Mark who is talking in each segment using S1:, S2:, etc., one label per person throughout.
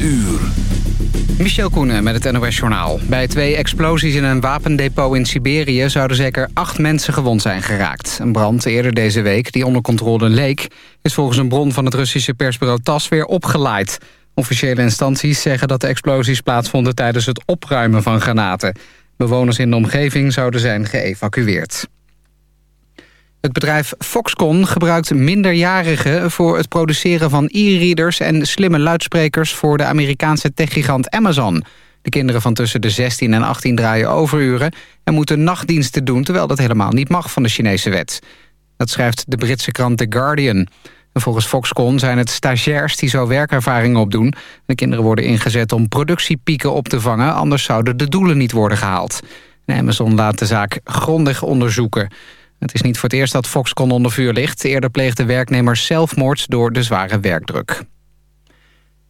S1: uur.
S2: Michel Koenen met het NOS-journaal. Bij twee explosies in een wapendepot in Siberië... zouden zeker acht mensen gewond zijn geraakt. Een brand eerder deze week, die onder controle leek... is volgens een bron van het Russische persbureau TAS weer opgeleid. Officiële instanties zeggen dat de explosies plaatsvonden... tijdens het opruimen van granaten. Bewoners in de omgeving zouden zijn geëvacueerd. Het bedrijf Foxconn gebruikt minderjarigen voor het produceren van e-readers en slimme luidsprekers voor de Amerikaanse techgigant Amazon. De kinderen van tussen de 16 en 18 draaien overuren en moeten nachtdiensten doen terwijl dat helemaal niet mag van de Chinese wet. Dat schrijft de Britse krant The Guardian. En volgens Foxconn zijn het stagiairs die zo werkervaringen opdoen. De kinderen worden ingezet om productiepieken op te vangen, anders zouden de doelen niet worden gehaald. Amazon laat de zaak grondig onderzoeken. Het is niet voor het eerst dat Foxconn onder vuur ligt. Eerder pleegde werknemers zelfmoord door de zware werkdruk.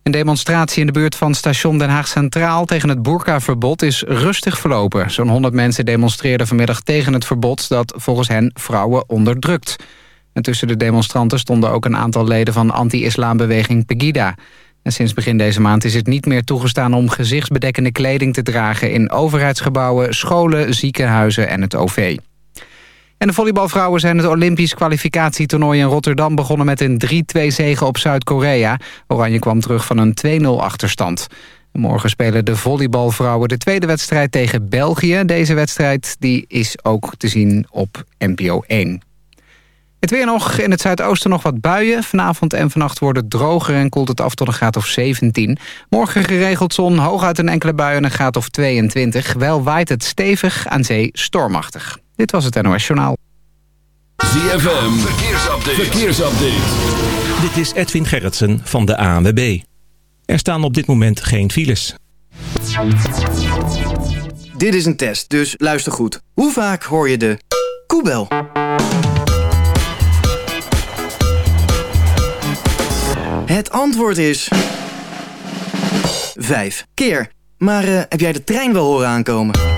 S2: Een demonstratie in de buurt van station Den Haag Centraal... tegen het burkaverbod is rustig verlopen. Zo'n 100 mensen demonstreerden vanmiddag tegen het verbod... dat volgens hen vrouwen onderdrukt. En tussen de demonstranten stonden ook een aantal leden... van anti-islambeweging Pegida. En sinds begin deze maand is het niet meer toegestaan... om gezichtsbedekkende kleding te dragen in overheidsgebouwen... scholen, ziekenhuizen en het OV. En de volleybalvrouwen zijn het Olympisch kwalificatietoernooi in Rotterdam begonnen met een 3-2 zege op Zuid-Korea. Oranje kwam terug van een 2-0 achterstand. Morgen spelen de volleybalvrouwen de tweede wedstrijd tegen België. Deze wedstrijd die is ook te zien op NPO 1. Het weer nog, in het zuidoosten nog wat buien. Vanavond en vannacht wordt het droger en koelt het af tot een graad of 17. Morgen geregeld zon, hooguit een enkele bui en een graad of 22. Wel waait het stevig, aan zee stormachtig. Dit was het NOS Journaal.
S1: ZFM, verkeersupdate. verkeersupdate.
S3: Dit is Edwin Gerritsen van de ANWB. Er staan op dit moment geen files.
S4: Dit is een test, dus luister goed. Hoe vaak hoor je de koebel? Het antwoord is... Vijf keer. Maar uh, heb jij de trein wel horen aankomen?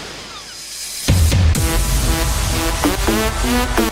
S5: Música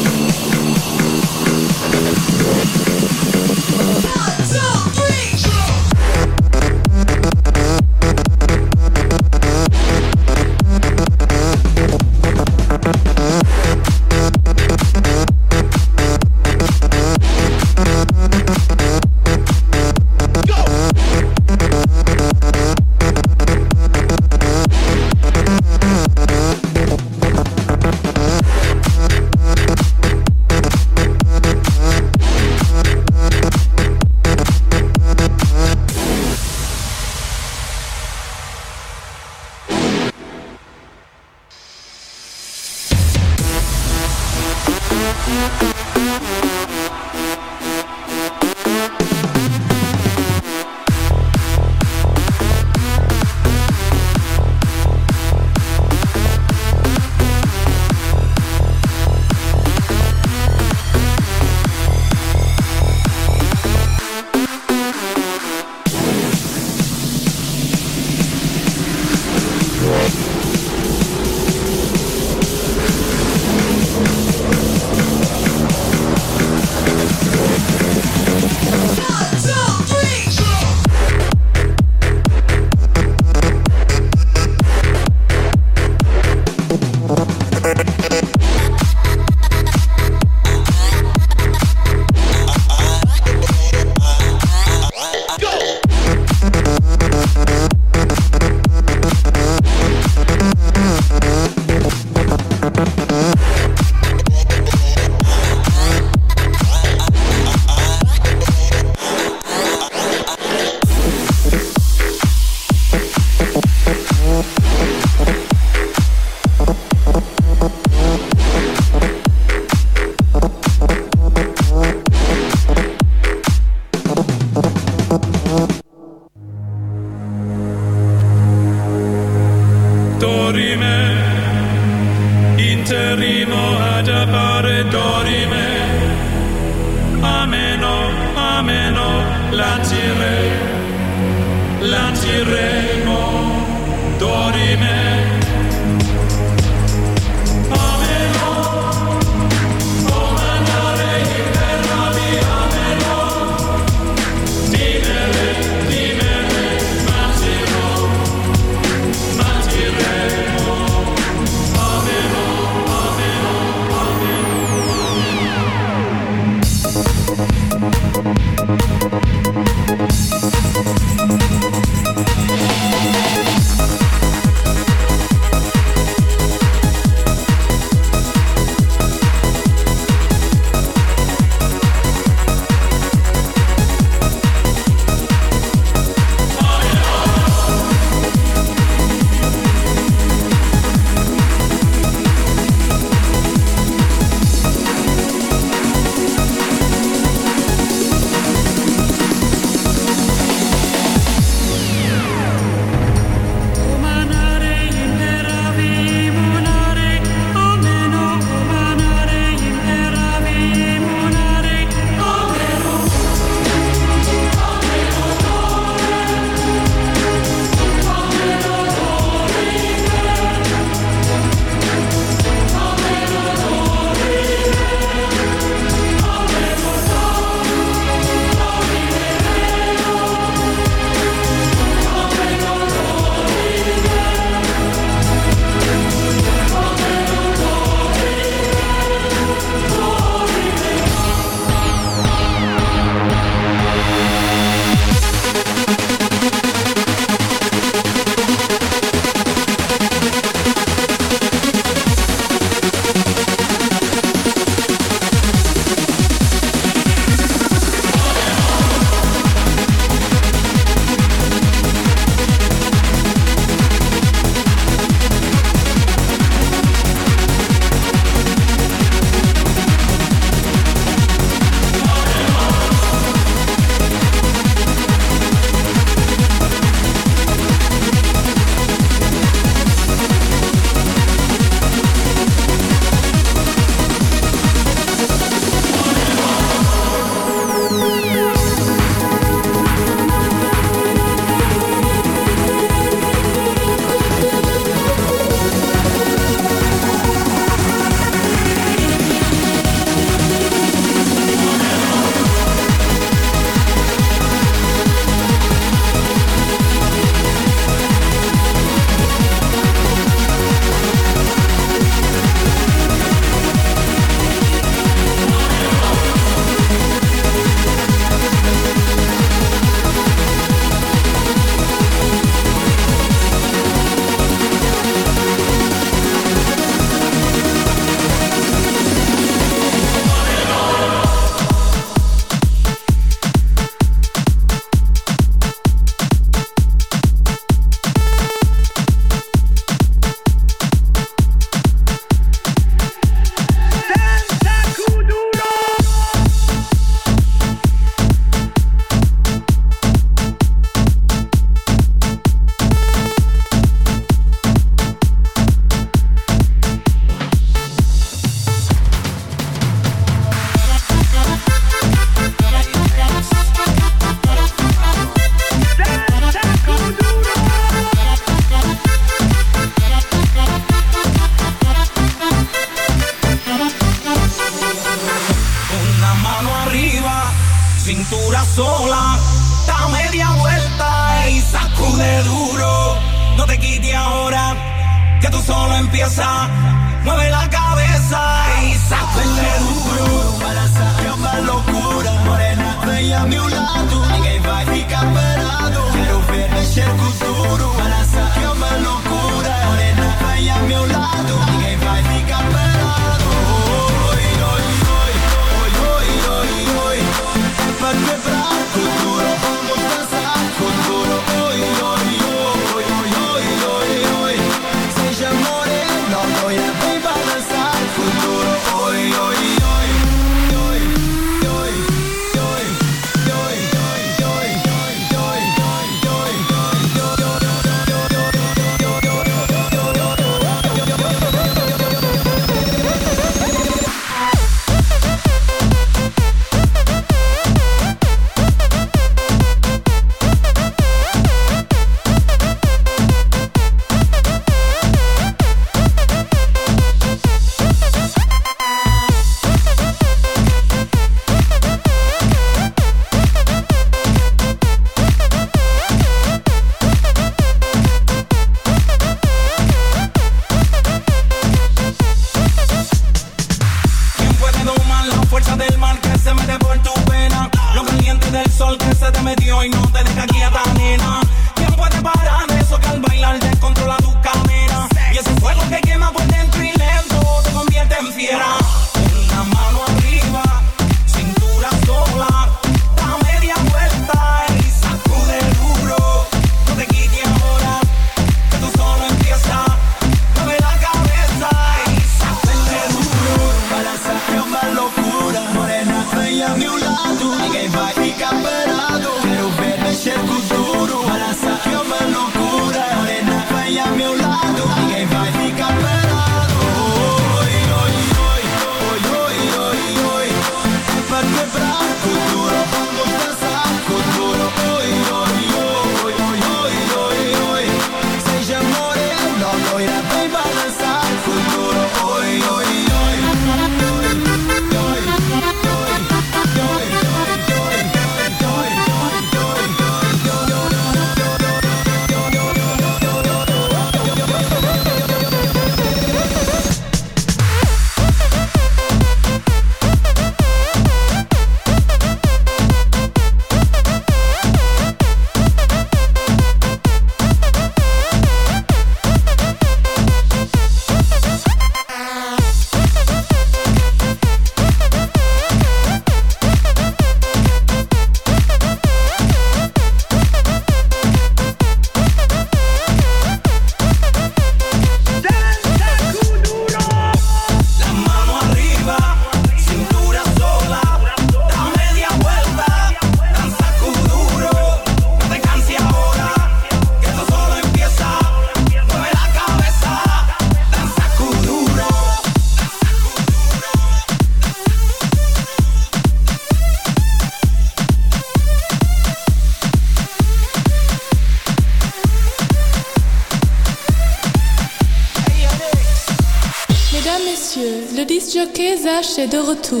S5: de retour.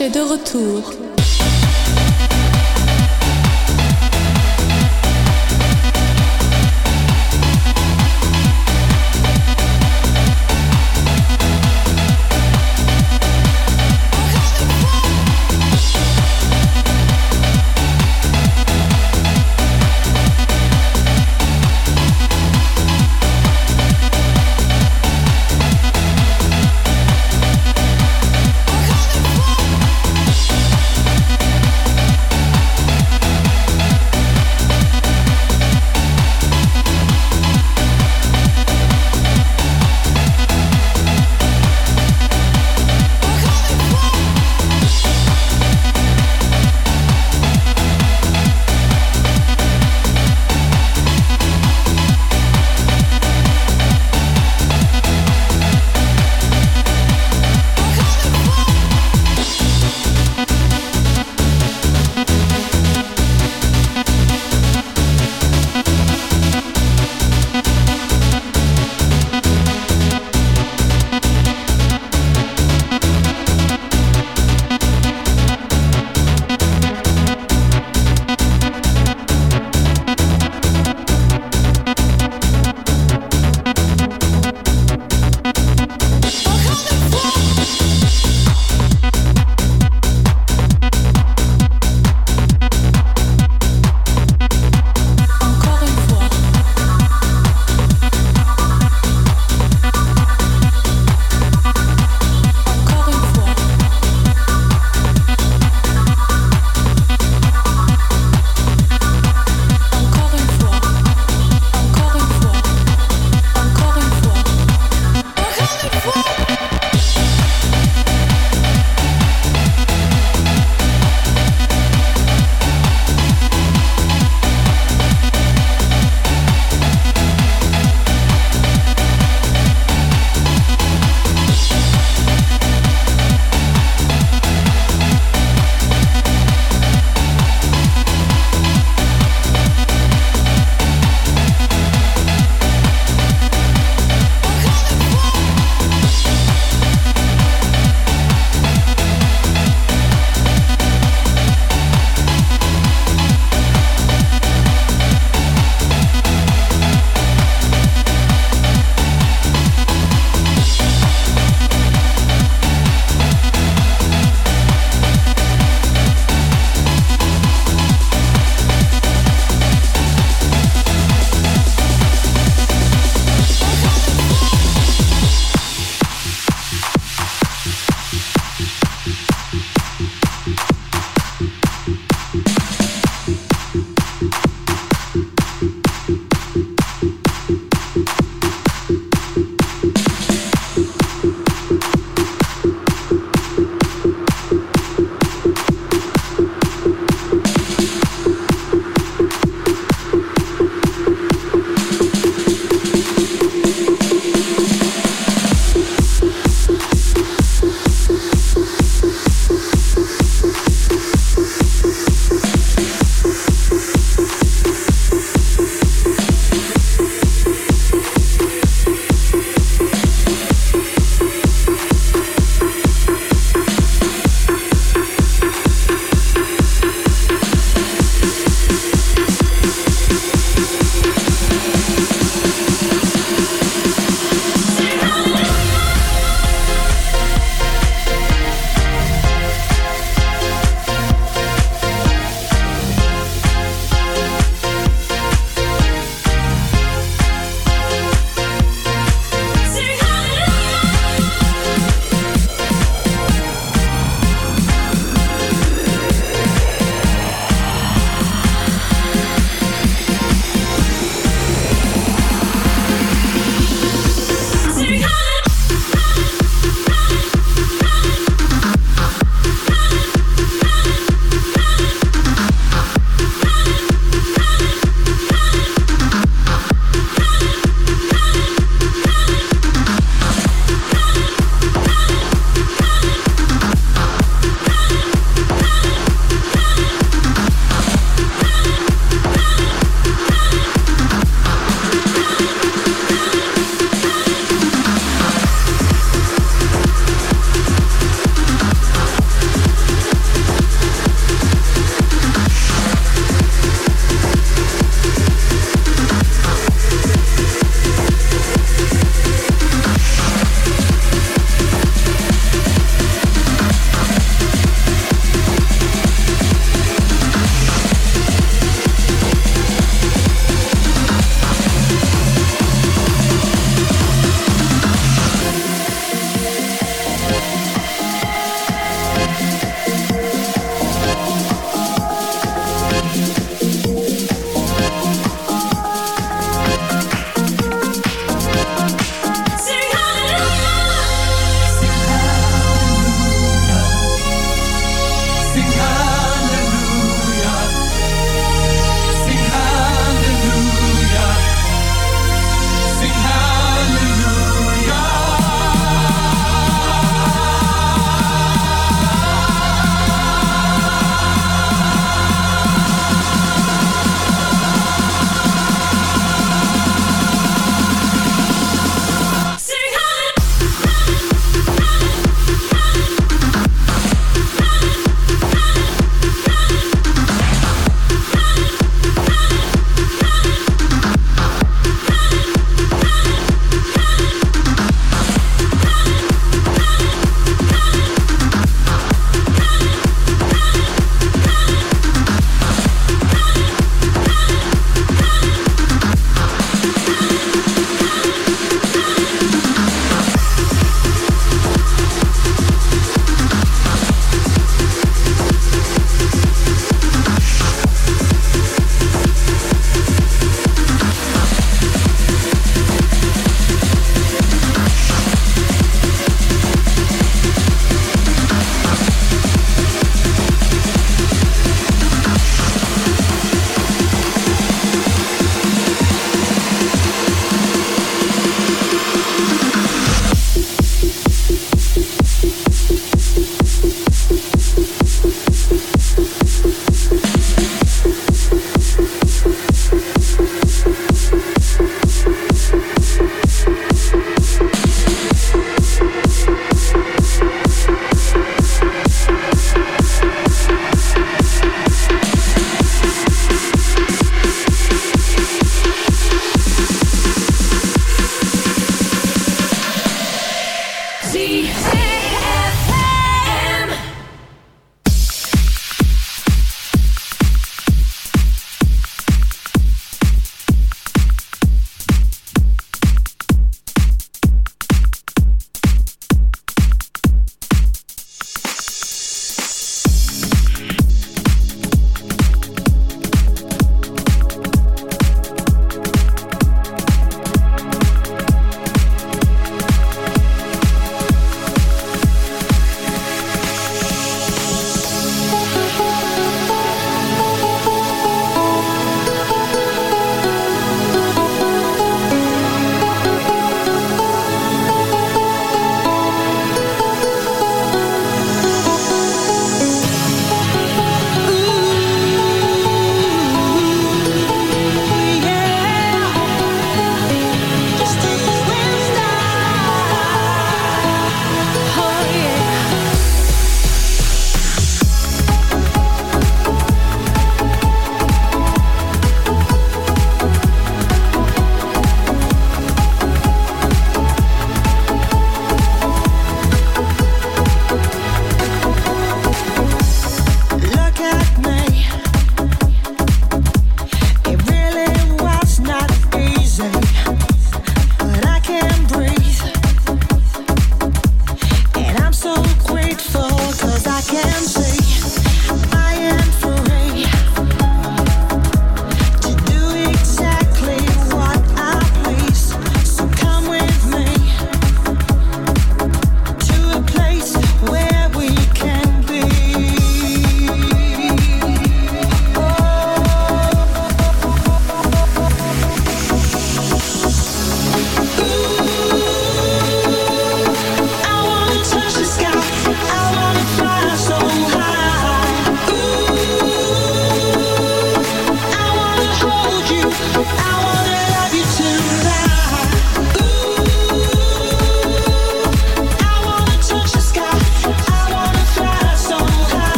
S5: Est de retour.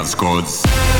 S6: God's codes.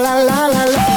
S7: la
S8: la la la.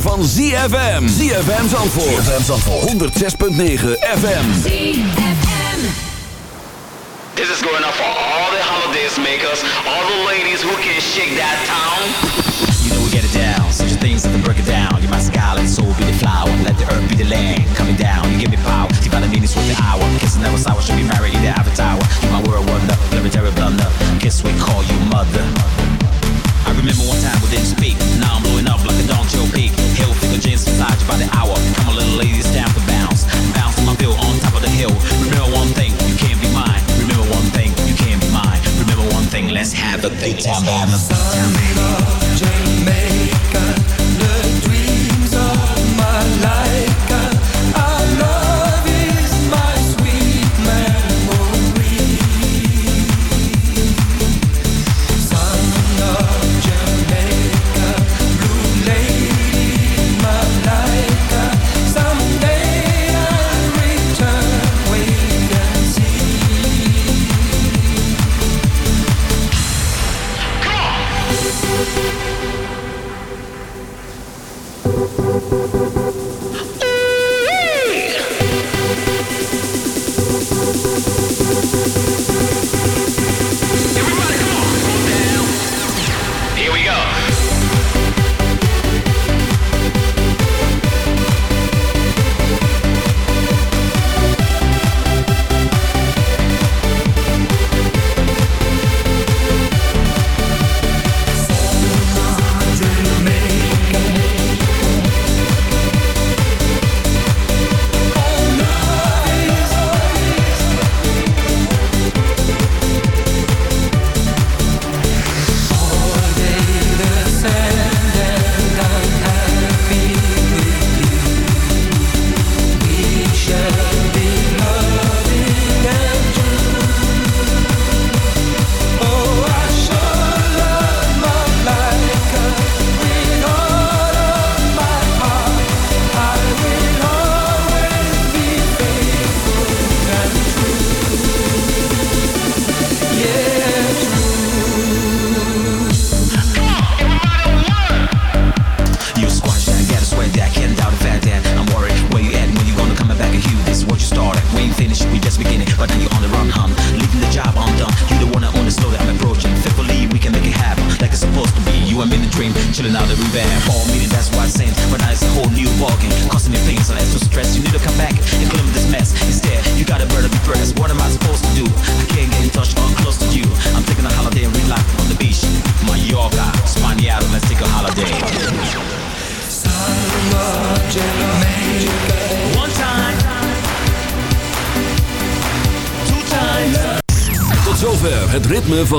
S1: Van ZFM. ZFM Zandvoort. ZFM Zandvoort. 106.9 FM. ZFM.
S9: This is going up for all the holidays makers, all the ladies who can shake that town. You know we get it down, such things that break it down. You my scarlet soul be the flower, let the earth be the land. Coming down, you give me power, divine meanings with the hour. Kissing never sour, should be married in the avatar. You my world wonder, legendary blunder. Kiss we call you mother. I remember one time we didn't speak, now I'm blowing up like a Don Joe the hour. Come on, little ladies, down to bounce. Bounce on my bill on top of the hill. Remember one thing, you can't be mine. Remember one thing, you can't be mine. Remember one thing, let's have a big time band. Jamaica.